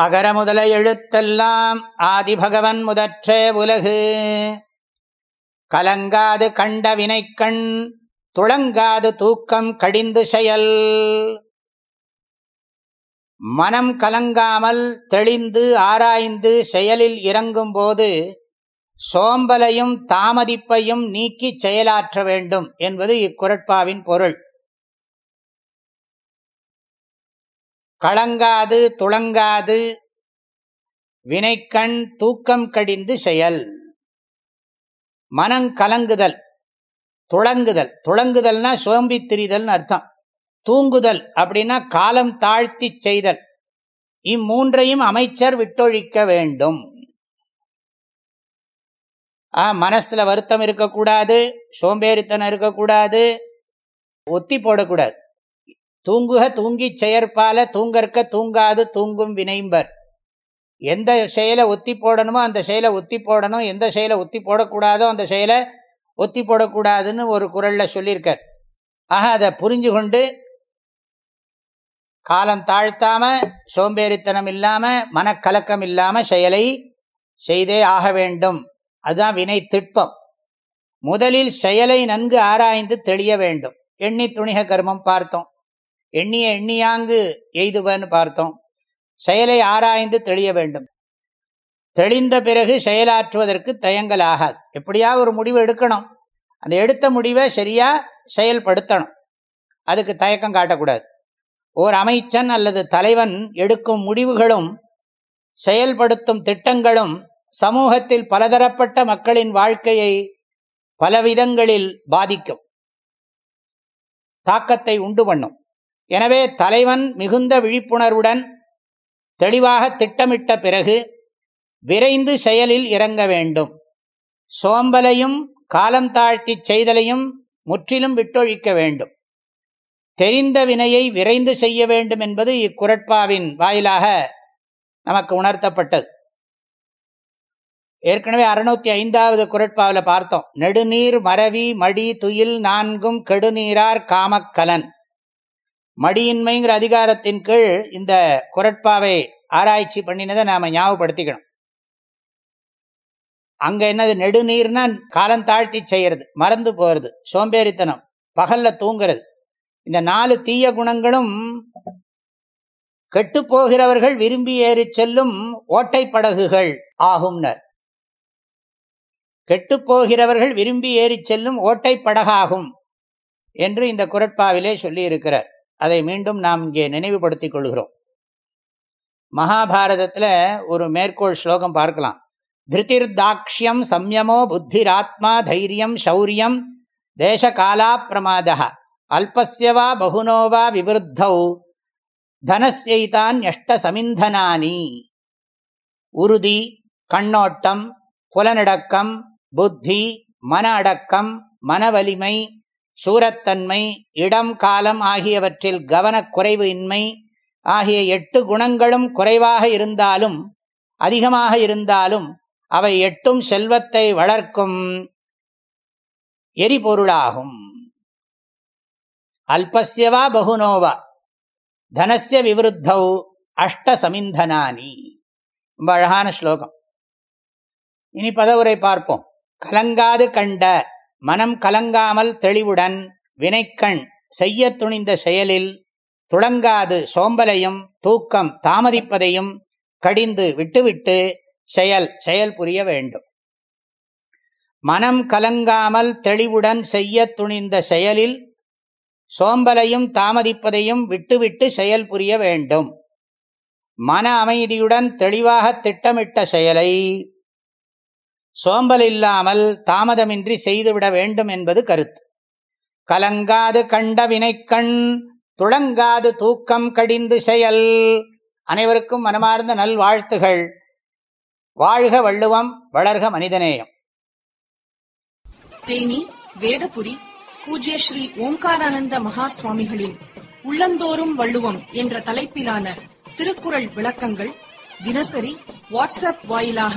அகர முதல எழுத்தெல்லாம் ஆதிபகவன் முதற்றே உலகு. கலங்காது கண்ட வினைக்கண் துளங்காது தூக்கம் கடிந்து செயல். மனம் கலங்காமல் தெளிந்து ஆராய்ந்து செயலில் இறங்கும் போது சோம்பலையும் தாமதிப்பையும் நீக்கி செயலாற்ற வேண்டும் என்பது இக்குரட்பாவின் பொருள். களங்காது துளங்காது. வினைக்கண் தூக்கம் கடிந்து செயல். மனம் கலங்குதல் துளங்குதல். துளங்குதல்னா சோம்பி திரிதல்னு அர்த்தம். தூங்குதல் அப்படின்னா காலம் தாழ்த்தி செய்தல். இம்மூன்றையும் அமைச்சர் விட்டொழிக்க வேண்டும். ஆ மனசுல வருத்தம் இருக்கக்கூடாது சோம்பேறித்தனம் இருக்கக்கூடாது ஒத்தி போடக்கூடாது. தூங்குக தூங்கி செயற்பால தூங்கற்க தூங்காது தூங்கும் வினைம்பர். எந்த செயலை ஒத்தி போடணுமோ அந்த செயலை ஒத்தி போடணும். எந்த செயலை ஒத்தி போடக்கூடாதோ அந்த செயலை ஒத்தி போடக்கூடாதுன்னு ஒரு குரலில் சொல்லியிருக்கார். ஆக அதை புரிஞ்சு கொண்டு காலம் தாழ்த்தாம சோம்பேறித்தனம் இல்லாம மனக்கலக்கம் இல்லாம செயலை செய்தே ஆக வேண்டும். அதுதான் வினை திட்பம். முதலில் செயலை நன்கு ஆராய்ந்து தெளிய வேண்டும். எண்ணி துணிக கர்மம் பார்த்தோம். எண்ணிய எண்ணியாங்கு எய்துவன்னு பார்த்தோம். செயலை ஆராய்ந்து தெளிய வேண்டும். தெளிந்த பிறகு செயலாற்றுவதற்கு தயங்கல் ஆகாது. எப்படியா ஒரு முடிவு எடுக்கணும். அந்த எடுத்த முடிவை சரியா செயல்படுத்தணும். அதுக்கு தயக்கம் காட்டக்கூடாது. ஓர் அமைச்சன் அல்லது தலைவன் எடுக்கும் முடிவுகளும் செயல்படுத்தும் திட்டங்களும் சமூகத்தில் பலதரப்பட்ட மக்களின் வாழ்க்கையை பலவிதங்களில் பாதிக்கும். தாக்கத்தை உண்டு பண்ணும். எனவே தலைவன் மிகுந்த விழிப்புணர்வுடன் தெளிவாக திட்டமிட்ட பிறகு விரைந்து செயலில் இறங்க வேண்டும். சோம்பலையும் காலம் தாழ்த்தி செய்தலையும் முற்றிலும் விட்டொழிக்க வேண்டும். தெரிந்த வினையை விரைந்து செய்ய வேண்டும் என்பது இக்குரட்பாவின் வாயிலாக நமக்கு உணர்த்தப்பட்டது. ஏற்கனவே அறுநூத்தி ஐந்தாவது குரட்பாவில் பார்த்தோம். நெடுநீர் மரவி மடி துயில் நான்கும் கெடுநீரார் காமக்கலன். மடியின்மைங்கிற அதிகாரத்தின் கீழ் இந்த குரட்பாவை ஆராய்ச்சி பண்ணினதை நாம ஞாபகப்படுத்திக்கணும். அங்க என்னது? நெடுநீர்னா காலம் தாழ்த்தி செய்யறது மறந்து போறது சோம்பேறித்தனம் பகல்ல தூங்குறது. இந்த நாலு தீய குணங்களும் கெட்டு போகிறவர்கள் விரும்பி ஏறி செல்லும் ஓட்டை படகுகள் ஆகும்னர். கெட்டு போகிறவர்கள் விரும்பி ஏறி செல்லும் ஓட்டை படகாகும் என்று இந்த குரட்பாவிலே சொல்லியிருக்கிறார். அதை மீண்டும் நாம் இங்கே நினைவுபடுத்திக் கொள்கிறோம். மகாபாரதத்தில் ஒரு மேற்கோள் ஸ்லோகம் பார்க்கலாம். திருதிர்தாக்ஷியம் சம்யமோ புத்திராத்மா தைரியம் சௌரியம் தேசகாலா பிரமாதா அல்பஸ்யவா பகுனோவா விவருத்தௌ தனஸ்யைதான் எஷ்ட சமிந்தனானி உறுதி கண்ணோட்டம் புலனடக்கம் புத்தி மன அடக்கம் மனவலிமை சூரத்தன்மை இடம் காலம் ஆகியவற்றில் கவனக்குறைவு இன்மை ஆகிய எட்டு குணங்களும் குறைவாக இருந்தாலும் அதிகமாக இருந்தாலும் அவை எட்டும் செல்வத்தை வளர்க்கும் எரிபொருளாகும். அல்பஸ்யவா பகுனோவா தனசிய விவருத்தௌ அஷ்ட சமிந்தனானி. ரொம்ப அழகான ஸ்லோகம். இனி பதவுரை பார்ப்போம். கலங்காது கண்ட மனம் கலங்காமல் தெளிவுடன் வினைக்கண் செய்ய துணிந்த செயலில் துளங்காது சோம்பலையும் தூக்கம் தாமதிப்பதையும் கடிந்து விட்டுவிட்டு செயல் செயல் புரிய வேண்டும். மனம் கலங்காமல் தெளிவுடன் செய்ய துணிந்த செயலில் சோம்பலையும் தாமதிப்பதையும் விட்டுவிட்டு செயல் புரிய வேண்டும். மன அமைதியுடன் தெளிவாக திட்டமிட்ட செயலை சோம்பல் இல்லாமல் தாமதமின்றி செய்துவிட வேண்டும் என்பது கருத்து. கலங்காது கண்ட வினைக்கண் துளங்காது தூக்கம் கடிந்து செயல். அனைவருக்கும் மனமார்ந்த நல்வாழ்த்துகள். வாழ்க வள்ளுவம் வளர்க மனிதநேயம். தேனி வேதபுரி பூஜ்ய ஸ்ரீ ஓம்காரானந்த மகா சுவாமிகளின் உள்ளந்தோறும் வள்ளுவம் என்ற தலைப்பிலான திருக்குறள் விளக்கங்கள் தினசரி வாட்ஸ்அப் வாயிலாக